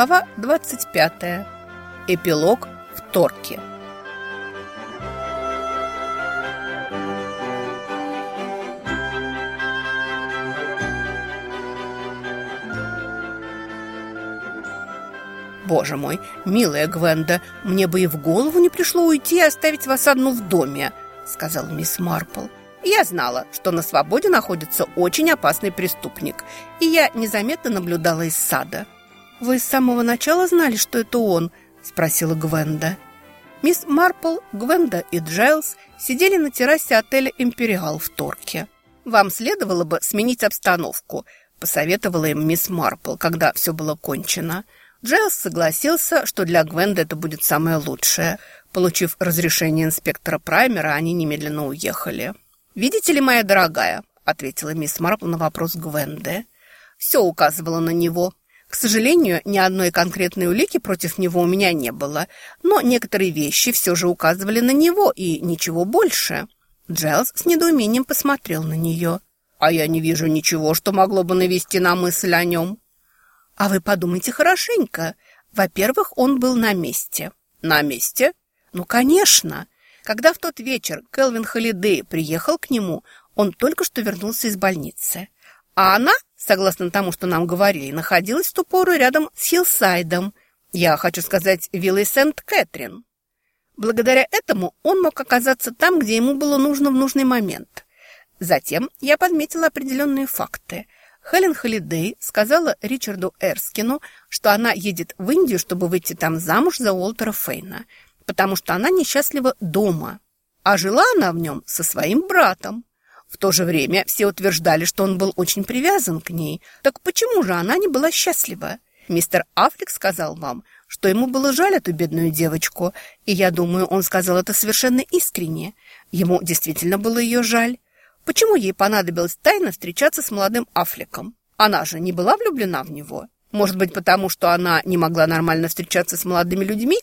Глава 25. Эпилог в Торке. «Боже мой, милая Гвенда, мне бы и в голову не пришло уйти и оставить вас одну в доме», сказала мисс Марпл. Я знала, что на свободе находится очень опасный преступник, и я незаметно наблюдала из сада. «Вы с самого начала знали, что это он?» – спросила Гвенда. Мисс Марпл, Гвенда и Джайлз сидели на террасе отеля «Империал» в Торке. «Вам следовало бы сменить обстановку», – посоветовала им мисс Марпл, когда все было кончено. Джайлз согласился, что для Гвенды это будет самое лучшее. Получив разрешение инспектора Праймера, они немедленно уехали. «Видите ли, моя дорогая», – ответила мисс Марпл на вопрос Гвенды. «Все указывало на него. К сожалению, ни одной конкретной улики против него у меня не было, но некоторые вещи все же указывали на него и ничего больше. Джайлз с недоумением посмотрел на нее. «А я не вижу ничего, что могло бы навести на мысль о нем». «А вы подумайте хорошенько. Во-первых, он был на месте». «На месте?» «Ну, конечно. Когда в тот вечер Келвин Холидей приехал к нему, он только что вернулся из больницы. А она, согласно тому, что нам говорили, находилась в ту пору рядом с Хиллсайдом. Я хочу сказать, виллой Сент-Кэтрин. Благодаря этому он мог оказаться там, где ему было нужно в нужный момент. Затем я подметила определенные факты. Хелен Холидей сказала Ричарду Эрскину, что она едет в Индию, чтобы выйти там замуж за Уолтера Фейна, потому что она несчастлива дома. А жила она в нем со своим братом. В то же время все утверждали, что он был очень привязан к ней. Так почему же она не была счастлива? Мистер Аффлек сказал вам, что ему было жаль эту бедную девочку, и я думаю, он сказал это совершенно искренне. Ему действительно было ее жаль. Почему ей понадобилось тайно встречаться с молодым Аффлеком? Она же не была влюблена в него. Может быть, потому что она не могла нормально встречаться с молодыми людьми?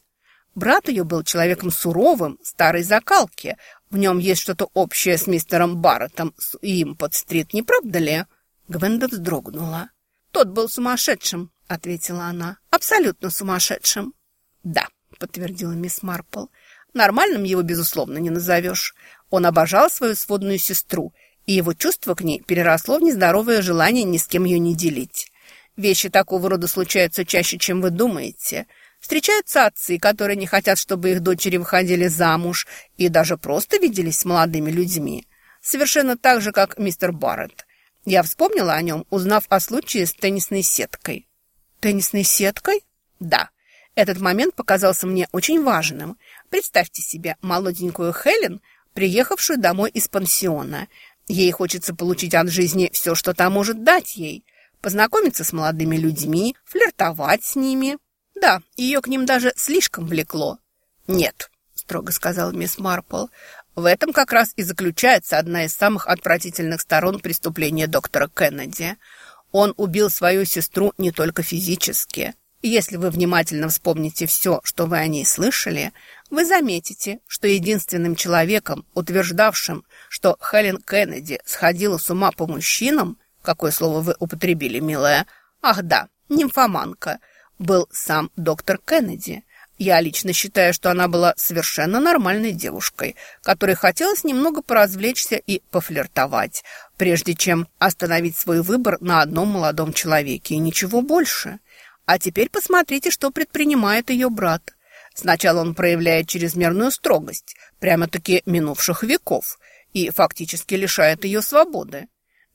Брат ее был человеком суровым, старой закалки, в нем есть что-то общее с мистером Барреттом с Импот-стрит, не правда ли?» Гвенда вздрогнула. «Тот был сумасшедшим», — ответила она. «Абсолютно сумасшедшим». «Да», — подтвердила мисс Марпл. «Нормальным его, безусловно, не назовешь. Он обожал свою сводную сестру, и его чувство к ней переросло в нездоровое желание ни с кем ее не делить. Вещи такого рода случаются чаще, чем вы думаете». Встречаются отцы, которые не хотят, чтобы их дочери выходили замуж и даже просто виделись с молодыми людьми. Совершенно так же, как мистер Барретт. Я вспомнила о нем, узнав о случае с теннисной сеткой. Теннисной сеткой? Да. Этот момент показался мне очень важным. Представьте себе молоденькую Хелен, приехавшую домой из пансиона. Ей хочется получить от жизни все, что та может дать ей. Познакомиться с молодыми людьми, флиртовать с ними – да, ее к ним даже слишком влекло. Нет, строго сказал мисс Марпл, в этом как раз и заключается одна из самых отвратительных сторон преступления доктора Кеннеди. Он убил свою сестру не только физически. Если вы внимательно вспомните все, что вы о ней слышали, вы заметите, что единственным человеком, утверждавшим, что Хелен Кеннеди сходила с ума по мужчинам, какое слово вы употребили, милая? Ах да, нимфоманка – был сам доктор Кеннеди. Я лично считаю, что она была совершенно нормальной девушкой, которой хотелось немного поразвлечься и пофлиртовать, прежде чем остановить свой выбор на одном молодом человеке и ничего больше. А теперь посмотрите, что предпринимает ее брат. Сначала он проявляет чрезмерную строгость, прямо-таки минувших веков, и фактически лишает ее свободы.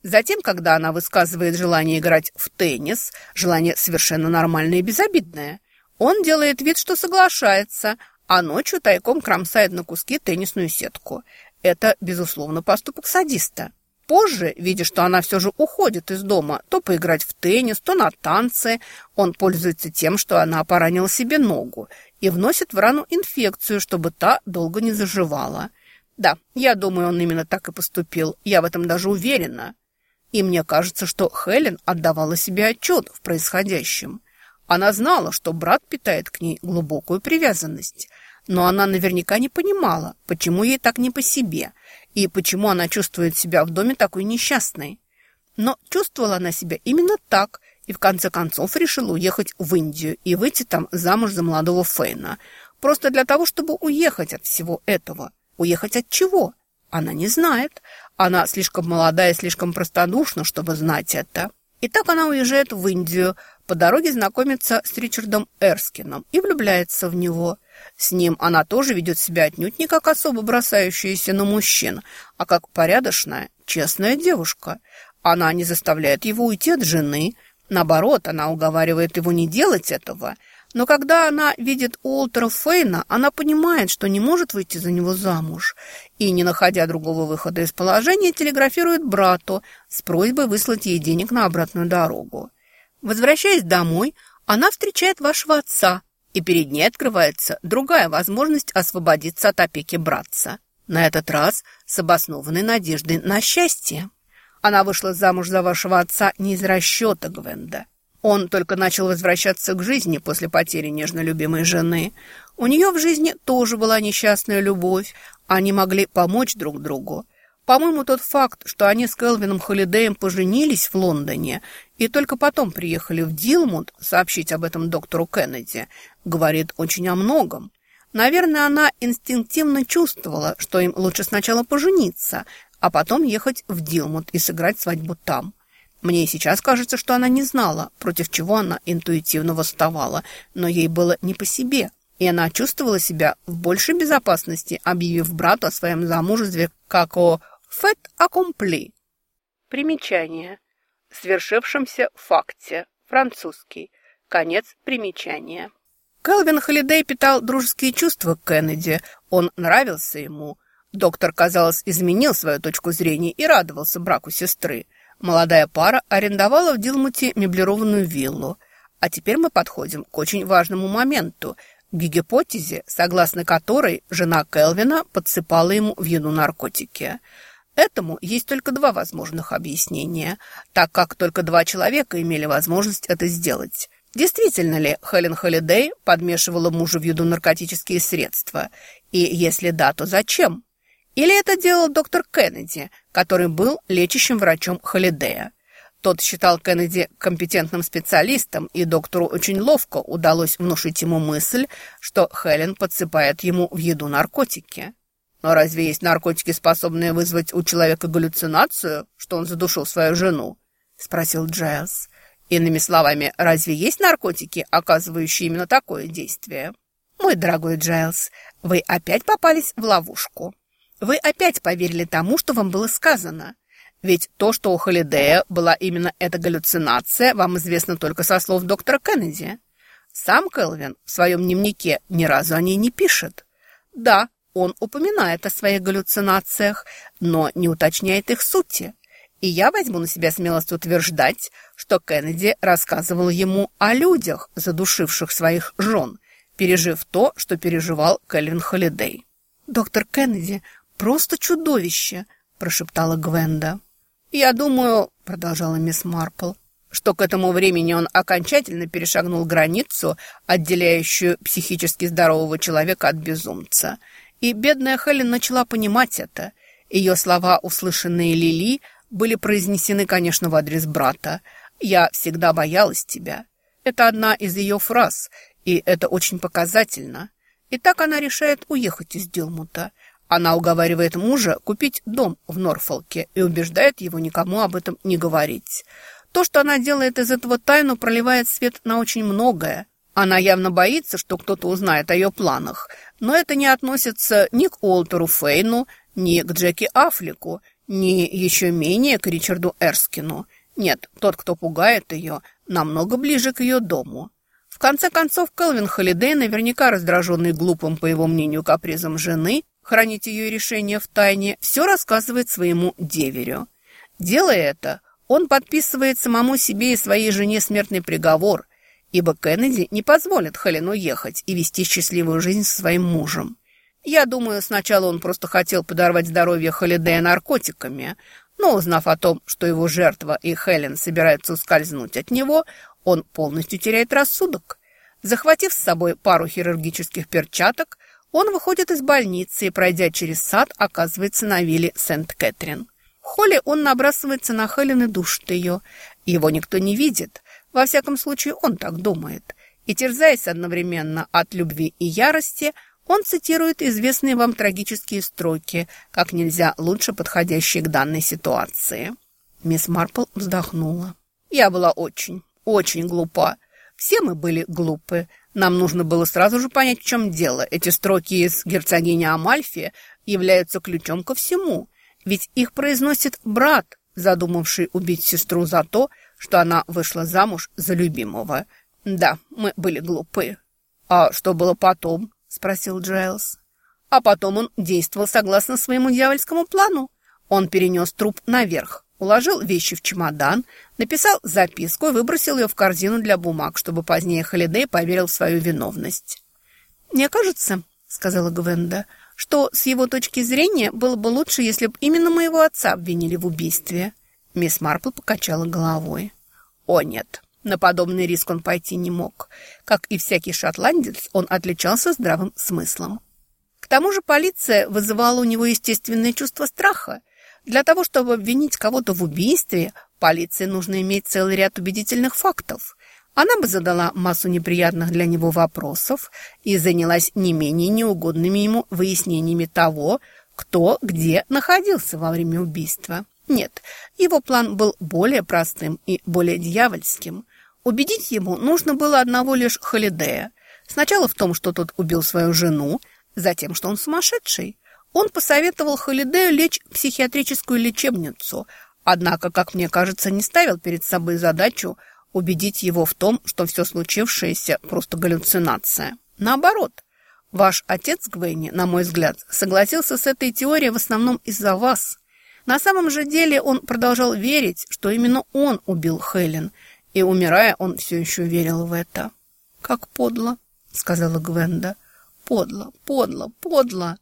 Затем, когда она высказывает желание играть в теннис, желание совершенно нормальное и безобидное, он делает вид, что соглашается, а ночью тайком кромсает на куски теннисную сетку. Это, безусловно, поступок садиста. Позже, видя, что она все же уходит из дома, то поиграть в теннис, то на танцы, он пользуется тем, что она поранила себе ногу и вносит в рану инфекцию, чтобы та долго не заживала. Да, я думаю, он именно так и поступил. Я в этом даже уверена. И мне кажется, что Хелен отдавала себе отчет в происходящем. Она знала, что брат питает к ней глубокую привязанность, но она наверняка не понимала, почему ей так не по себе и почему она чувствует себя в доме такой несчастной. Но чувствовала она себя именно так и в конце концов решил уехать в Индию и выйти там замуж за молодого Фейна. Просто для того, чтобы уехать от всего этого. Уехать от чего? Она не знает. Она слишком молодая и слишком простодушна, чтобы знать это. И так она уезжает в Индию, по дороге знакомится с Ричардом Эрскином и влюбляется в него. С ним она тоже ведет себя отнюдь не как особо бросающаяся на мужчин, а как порядочная, честная девушка. Она не заставляет его уйти от жены. Наоборот, она уговаривает его не делать этого – но когда она видит Уолтера Фейна, она понимает, что не может выйти за него замуж. И, не находя другого выхода из положения, телеграфирует брату с просьбой выслать ей денег на обратную дорогу. Возвращаясь домой, она встречает вашего отца, и перед ней открывается другая возможность освободиться от опеки братца. На этот раз с обоснованной надеждой на счастье. Она вышла замуж за вашего отца не из расчета Гвенда. Он только начал возвращаться к жизни после потери нежно любимой жены. У нее в жизни тоже была несчастная любовь. Они могли помочь друг другу. По-моему, тот факт, что они с Келвином Холидеем поженились в Лондоне и только потом приехали в Дилмунд сообщить об этом доктору Кеннеди, говорит очень о многом. Наверное, она инстинктивно чувствовала, что им лучше сначала пожениться, а потом ехать в Дилмунд и сыграть свадьбу там. Мне сейчас кажется, что она не знала, против чего она интуитивно восставала, но ей было не по себе, и она чувствовала себя в большей безопасности, объявив брату о своем замужестве как о «фет аккомпли». Примечание. Свершившемся факте. Французский. Конец примечания. Келвин Холидей питал дружеские чувства к Кеннеди. Он нравился ему. Доктор, казалось, изменил свою точку зрения и радовался браку сестры. Молодая пара арендовала в Дилмуте меблированную виллу. А теперь мы подходим к очень важному моменту, к гипотезе, согласно которой жена Келвина подсыпала ему в еду наркотики. Этому есть только два возможных объяснения, так как только два человека имели возможность это сделать. Действительно ли Хелен Холидей подмешивала мужу в еду наркотические средства? И если да, то зачем? Или это делал доктор Кеннеди, который был лечащим врачом Холидея? Тот считал Кеннеди компетентным специалистом, и доктору очень ловко удалось внушить ему мысль, что Хелен подсыпает ему в еду наркотики. Но разве есть наркотики, способные вызвать у человека галлюцинацию, что он задушил свою жену? Спросил Джайлз. Иными словами, разве есть наркотики, оказывающие именно такое действие? Мой дорогой Джайлз, вы опять попались в ловушку. Вы опять поверили тому, что вам было сказано. Ведь то, что у Холидея была именно эта галлюцинация, вам известно только со слов доктора Кеннеди. Сам Келвин в своем дневнике ни разу о ней не пишет. Да, он упоминает о своих галлюцинациях, но не уточняет их сути. И я возьму на себя смелость утверждать, что Кеннеди рассказывал ему о людях, задушивших своих жен, пережив то, что переживал Кельвин Холидей. Доктор Кеннеди просто чудовище!» – прошептала Гвенда. «Я думаю», – продолжала мисс Марпл, что к этому времени он окончательно перешагнул границу, отделяющую психически здорового человека от безумца. И бедная Хелен начала понимать это. Ее слова, услышанные Лили, были произнесены, конечно, в адрес брата. «Я всегда боялась тебя». Это одна из ее фраз, и это очень показательно. И так она решает уехать из Дилмута. Она уговаривает мужа купить дом в Норфолке и убеждает его никому об этом не говорить. То, что она делает из этого тайну, проливает свет на очень многое. Она явно боится, что кто-то узнает о ее планах, но это не относится ни к Уолтеру Фейну, ни к Джеки Аффлеку, ни еще менее к Ричарду Эрскину. Нет, тот, кто пугает ее, намного ближе к ее дому. В конце концов, Келвин Холидей, наверняка раздраженный глупым, по его мнению, капризом жены, хранить ее решение в тайне, все рассказывает своему деверю. Делая это, он подписывает самому себе и своей жене смертный приговор, ибо Кеннеди не позволит Хелен уехать и вести счастливую жизнь со своим мужем. Я думаю, сначала он просто хотел подорвать здоровье Холидея наркотиками, но узнав о том, что его жертва и Хелен собираются ускользнуть от него, он полностью теряет рассудок. Захватив с собой пару хирургических перчаток, он выходит из больницы и, пройдя через сад, оказывается на вилле Сент-Кэтрин. В холле он набрасывается на Хелен и душит ее. Его никто не видит. Во всяком случае, он так думает. И, терзаясь одновременно от любви и ярости, он цитирует известные вам трагические строки, как нельзя лучше подходящие к данной ситуации. Мисс Марпл вздохнула. «Я была очень, очень глупа. Все мы были глупы. Нам нужно было сразу же понять, в чем дело. Эти строки из «Герцогини Амальфи» являются ключом ко всему. Ведь их произносит брат, задумавший убить сестру за то, что она вышла замуж за любимого. Да, мы были глупы. «А что было потом?» – спросил Джайлз. А потом он действовал согласно своему дьявольскому плану. Он перенес труп наверх, уложил вещи в чемодан, написал записку и выбросил ее в корзину для бумаг, чтобы позднее Холидей поверил в свою виновность. «Мне кажется», — сказала Гвенда, — что с его точки зрения было бы лучше, если бы именно моего отца обвинили в убийстве. Мисс Марпл покачала головой. О, нет, на подобный риск он пойти не мог. Как и всякий шотландец, он отличался здравым смыслом. К тому же полиция вызывала у него естественное чувство страха. Для того, чтобы обвинить кого-то в убийстве, полиции нужно иметь целый ряд убедительных фактов. Она бы задала массу неприятных для него вопросов и занялась не менее неугодными ему выяснениями того, кто где находился во время убийства. Нет, его план был более простым и более дьявольским. Убедить ему нужно было одного лишь Холидея. Сначала в том, что тот убил свою жену, затем, что он сумасшедший. Он посоветовал Холидею лечь в психиатрическую лечебницу, однако, как мне кажется, не ставил перед собой задачу – убедить его в том, что все случившееся – просто галлюцинация. Наоборот, ваш отец Гвейни, на мой взгляд, согласился с этой теорией в основном из-за вас. На самом же деле он продолжал верить, что именно он убил Хелен, и, умирая, он все еще верил в это. «Как подло», — сказала Гвенда. «Подло, подло, подло».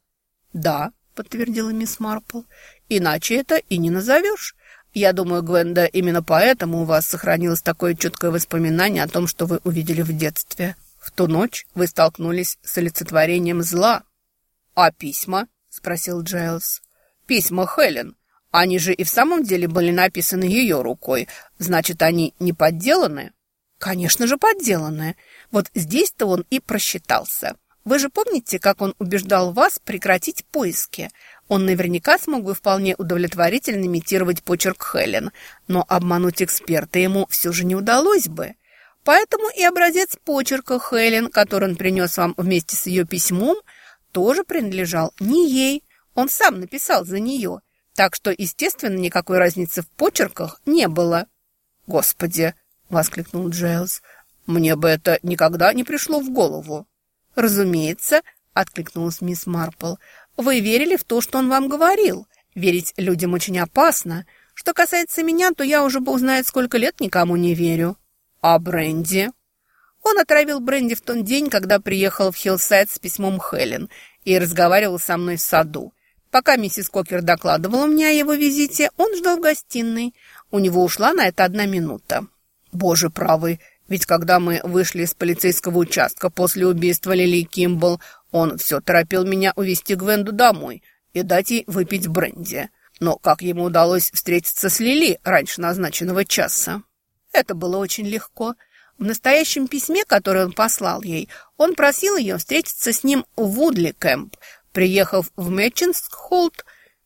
«Да», — подтвердила мисс Марпл, — «иначе это и не назовешь. Я думаю, Гвенда, именно поэтому у вас сохранилось такое четкое воспоминание о том, что вы увидели в детстве. В ту ночь вы столкнулись с олицетворением зла. «А письма?» — спросил Джайлз. «Письма Хелен. Они же и в самом деле были написаны ее рукой. Значит, они не подделаны?» «Конечно же, подделаны. Вот здесь-то он и просчитался. Вы же помните, как он убеждал вас прекратить поиски? Он наверняка смог бы вполне удовлетворительно имитировать почерк Хелен, но обмануть эксперта ему все же не удалось бы. Поэтому и образец почерка Хелен, который он принес вам вместе с ее письмом, тоже принадлежал не ей. Он сам написал за нее. Так что, естественно, никакой разницы в почерках не было. «Господи!» — воскликнул Джейлс. «Мне бы это никогда не пришло в голову». «Разумеется», — откликнулась мисс Марпл, — вы верили в то, что он вам говорил. Верить людям очень опасно. Что касается меня, то я уже бог знает сколько лет никому не верю. А Бренди? Он отравил Бренди в тот день, когда приехал в Хиллсайд с письмом Хелен и разговаривал со мной в саду. Пока миссис Кокер докладывала мне о его визите, он ждал в гостиной. У него ушла на это одна минута. Боже правый, ведь когда мы вышли из полицейского участка после убийства Лили Кимбл, он все торопил меня увезти Гвенду домой и дать ей выпить бренди. Но как ему удалось встретиться с Лили раньше назначенного часа? Это было очень легко. В настоящем письме, которое он послал ей, он просил ее встретиться с ним в Вудли Кэмп, приехав в Мэтчинск-Холт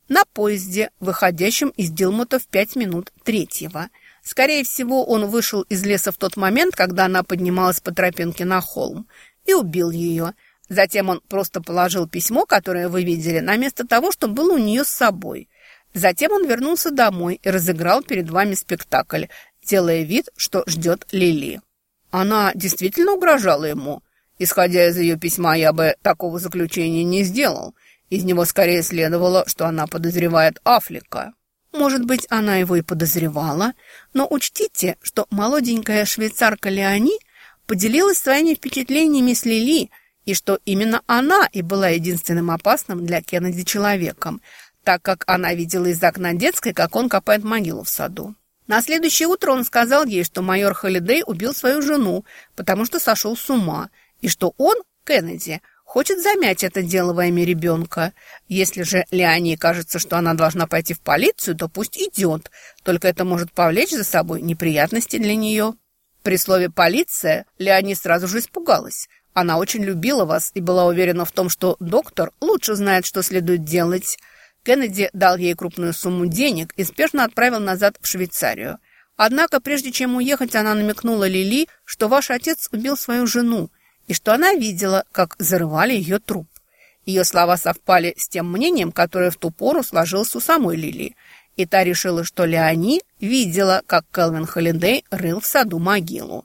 на поезде, выходящем из Дилмута в пять минут третьего. Скорее всего, он вышел из леса в тот момент, когда она поднималась по тропинке на холм, и убил ее – Затем он просто положил письмо, которое вы видели, на место того, что было у нее с собой. Затем он вернулся домой и разыграл перед вами спектакль, делая вид, что ждет Лили. Она действительно угрожала ему. Исходя из ее письма, я бы такого заключения не сделал. Из него скорее следовало, что она подозревает Афлика. Может быть, она его и подозревала, но учтите, что молоденькая швейцарка Леони поделилась своими впечатлениями с Лили – и что именно она и была единственным опасным для Кеннеди человеком, так как она видела из окна детской, как он копает могилу в саду. На следующее утро он сказал ей, что майор Холидей убил свою жену, потому что сошел с ума, и что он, Кеннеди, хочет замять это дело во имя ребенка. Если же Леоне кажется, что она должна пойти в полицию, то пусть идет, только это может повлечь за собой неприятности для нее. При слове «полиция» Леони сразу же испугалась. Она очень любила вас и была уверена в том, что доктор лучше знает, что следует делать. Кеннеди дал ей крупную сумму денег и спешно отправил назад в Швейцарию. Однако, прежде чем уехать, она намекнула Лили, что ваш отец убил свою жену и что она видела, как зарывали ее труп. Ее слова совпали с тем мнением, которое в ту пору сложилось у самой Лили. И та решила, что Леони видела, как Келвин Холидей рыл в саду могилу.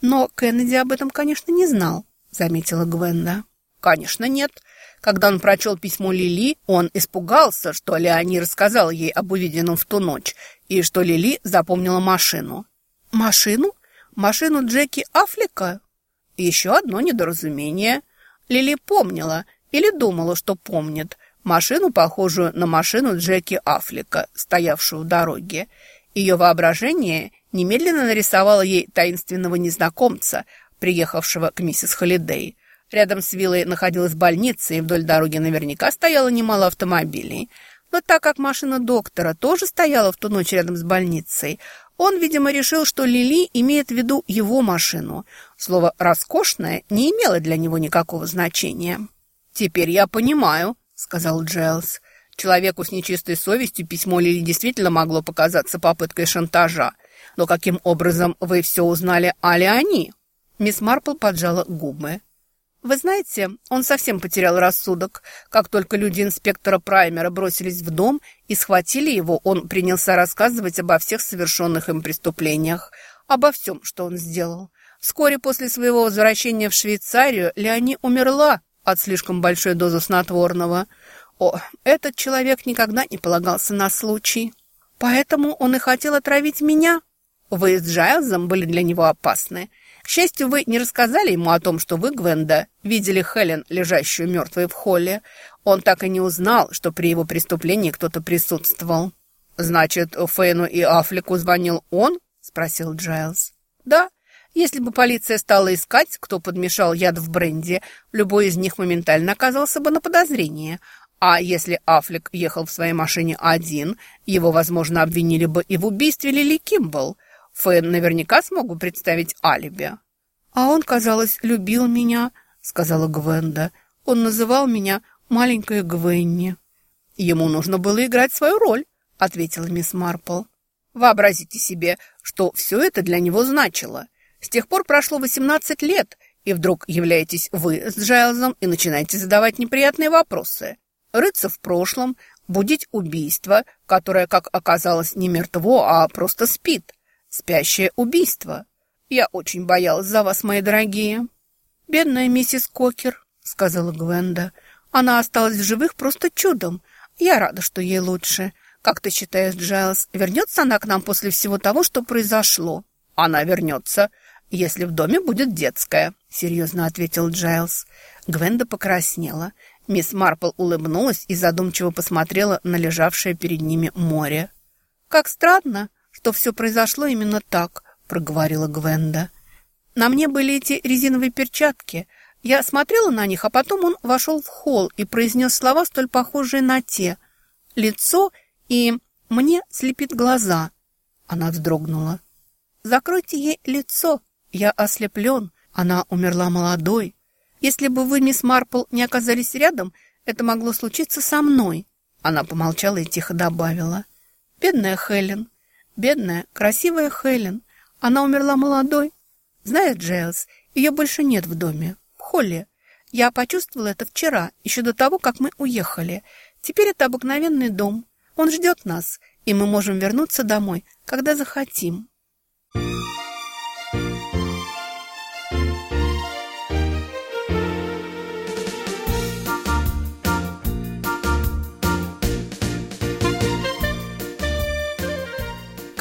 Но Кеннеди об этом, конечно, не знал, заметила Гвенда. Конечно, нет. Когда он прочел письмо Лили, он испугался, что Леони рассказал ей об увиденном в ту ночь, и что Лили запомнила машину. Машину? Машину Джеки Аффлека? Еще одно недоразумение. Лили помнила или думала, что помнит, машину, похожую на машину Джеки Аффлека, стоявшую в дороге. Ее воображение немедленно нарисовало ей таинственного незнакомца, приехавшего к миссис Холидей. Рядом с виллой находилась больница, и вдоль дороги наверняка стояло немало автомобилей. Но так как машина доктора тоже стояла в ту ночь рядом с больницей, он, видимо, решил, что Лили имеет в виду его машину. Слово «роскошное» не имело для него никакого значения. «Теперь я понимаю», — сказал Джейлс. Человеку с нечистой совестью письмо Лили действительно могло показаться попыткой шантажа. Но каким образом вы все узнали о Леони? Мисс Марпл поджала губы. Вы знаете, он совсем потерял рассудок. Как только люди инспектора Праймера бросились в дом и схватили его, он принялся рассказывать обо всех совершенных им преступлениях, обо всем, что он сделал. Вскоре после своего возвращения в Швейцарию Леони умерла от слишком большой дозы снотворного. О, этот человек никогда не полагался на случай. Поэтому он и хотел отравить меня. Вы с Джайлзом были для него опасны. К счастью, вы не рассказали ему о том, что вы, Гвенда, видели Хелен, лежащую мертвой в холле. Он так и не узнал, что при его преступлении кто-то присутствовал. «Значит, Фейну и Афлику звонил он?» – спросил Джайлз. «Да. Если бы полиция стала искать, кто подмешал яд в бренди, любой из них моментально оказался бы на подозрении. А если Афлик ехал в своей машине один, его, возможно, обвинили бы и в убийстве Лили Кимбл. Фэн наверняка смогу представить алиби. «А он, казалось, любил меня», — сказала Гвенда. «Он называл меня маленькая Гвенни». «Ему нужно было играть свою роль», — ответила мисс Марпл. «Вообразите себе, что все это для него значило. С тех пор прошло восемнадцать лет, и вдруг являетесь вы с Джайлзом и начинаете задавать неприятные вопросы. Рыться в прошлом, будить убийство, которое, как оказалось, не мертво, а просто спит. Спящее убийство. Я очень боялась за вас, мои дорогие. Бедная миссис Кокер, сказала Гвенда. Она осталась в живых просто чудом. Я рада, что ей лучше. Как ты считаешь, Джайлз, вернется она к нам после всего того, что произошло? Она вернется, если в доме будет детская, серьезно ответил Джайлз. Гвенда покраснела. Мисс Марпл улыбнулась и задумчиво посмотрела на лежавшее перед ними море. «Как странно, что все произошло именно так», — проговорила Гвенда. «На мне были эти резиновые перчатки. Я смотрела на них, а потом он вошел в холл и произнес слова, столь похожие на те. Лицо и мне слепит глаза». Она вздрогнула. «Закройте ей лицо. Я ослеплен. Она умерла молодой. Если бы вы, мисс Марпл, не оказались рядом, это могло случиться со мной». Она помолчала и тихо добавила. «Бедная Хелен, Бедная, красивая Хелен. Она умерла молодой. Знаешь, Джейлс, ее больше нет в доме, в холле. Я почувствовала это вчера, еще до того, как мы уехали. Теперь это обыкновенный дом. Он ждет нас, и мы можем вернуться домой, когда захотим.